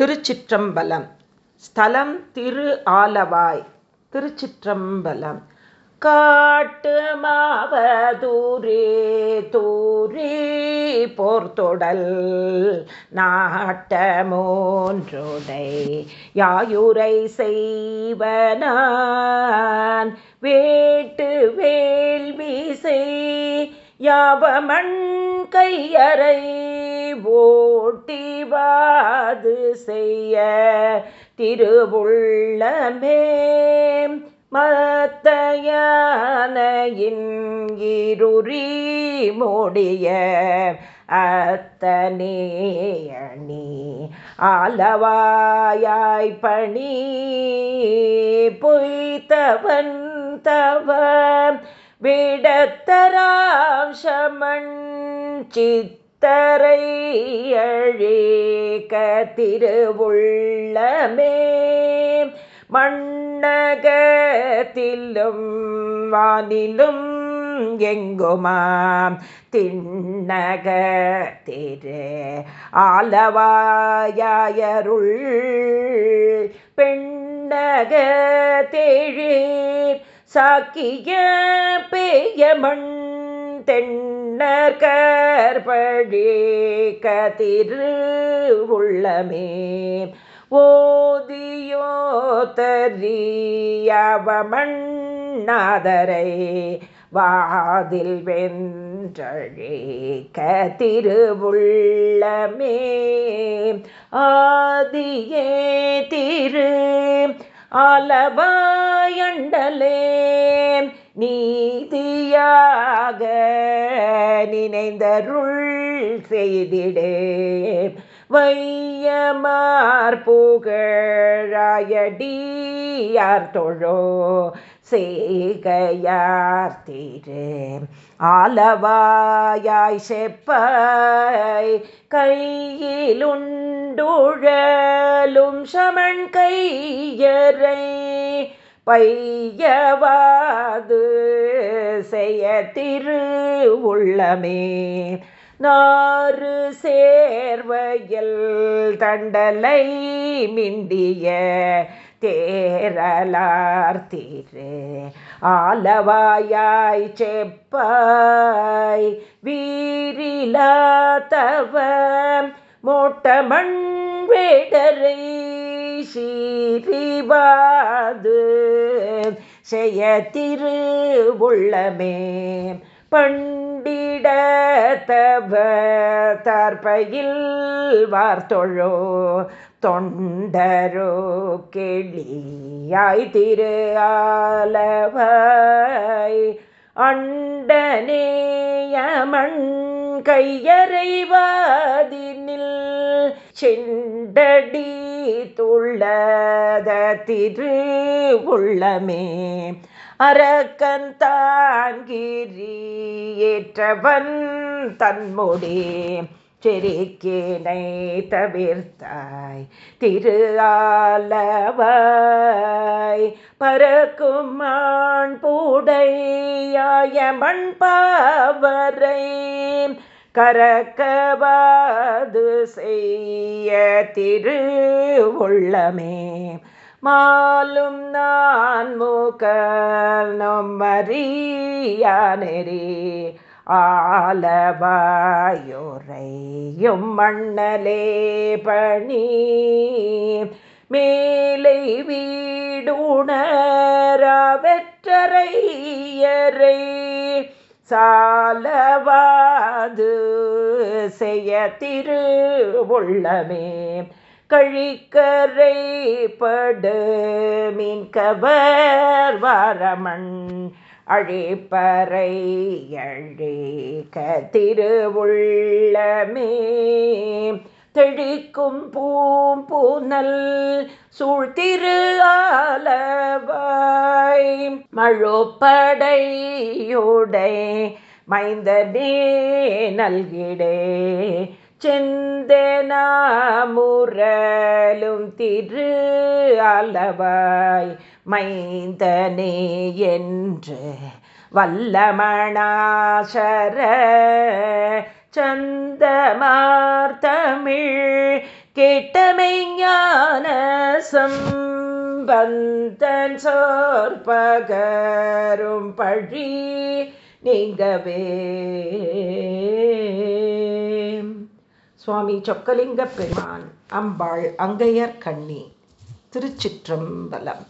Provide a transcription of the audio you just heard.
திருச்சிற்றம்பலம். ஸ்தலம் திரு ஆலவாய். திருச்சிற்றம்பலம். காட்டு மாவதூரே தூரி போர்த்தொடல் நாட்டமோன்றோடை யாயுரை செய்வனான். வேட்டு வேள்வி செய் யாவமண் கையறை ஓட்டிவாது செய்ய திருவுள்ளமே. மத்தையானையின் இருறி மூடிய அத்தனே ஆலவாயாய் பணி பொய்த்தவன் தவ விடத்தராம் சமன் சித்தரை அழேக திருவுள்ளமே. மண்ணகத்திலும் வானிலும் எங்குமாம் திண்ணக திரு ஆலவாயருள் பெண்ணக தேழீர் சாக்கிய பேய மண் கற்பழி கதிரு உள்ளமே. ஓதியோ தரியவமண்ணாதரை வாதில் வென்றழே கதிருவுள்ளமே ஆதியே திரு ஆலவாயண்டலே நீதியாக நினைந்தருள் செய்திடே வையமார் புகழாயடியார் தொழோ? சேகையார் திரு. ஆலவாயாய் செப்பாய் கையிலுண்டுழலும் சமன் கையறை. பையவாது செய்ய திரு உள்ளமே. நாறு சேர்வையில் தண்டலை மிண்டிய தேரலார் ஆலவாயாய் செப்பாய் வீரிலாத்தவ மோட்டமண் வேடரை சீரிவாது செய்ய திரு உள்ளமே. பண்டிடத்தவ தற்பையில் வார்த்தொழோ. தொண்டரோ கெளியாய் திரு ஆலவாய். அண்டனேயமண் கையறைவாதினில் செண்டடி துள்ளத திரு உள்ளமே அரக்கந்தான்கிரி ஏற்றவன் தன்முடி. செரிக்கினை தவிர்த்தாய் திரு ஆலவாய் பறக்குமான் பூடையாய மண்பாவரை கரக்கபாது செய்ய திரு உள்ளமே மாலும் நான் மூக்க முகனும் நெறி ஆலவாயோரையும் மண்ணலே பணி. மேலை வீடுணரவெற்றரையரை சாலவாது செய்ய திரு உள்ளமே. கழிக்கரை படு மீன் கவர் வரமண் அழிப்பறை அழிக்க திருவுள்ளமே தெழிக்கும் பூம்பூனல் சூழ்திரு ஆலவாய். மழுப்படையுடை மைந்தனே நல்கிடே செந்தனாமுரலும் திரு அளவாய் மைந்தனே என்று வல்லமணாசர சந்தமார்த்தமிழ் கேட்டமை ஞான சம்பந்தன் சோற்பகரும் பழி நீங்கவே. சுவாமி சொக்கலிங்க பெருமான் அம்பாள் அங்கையர் கண்ணி திருச்சிற்றம்பலம்.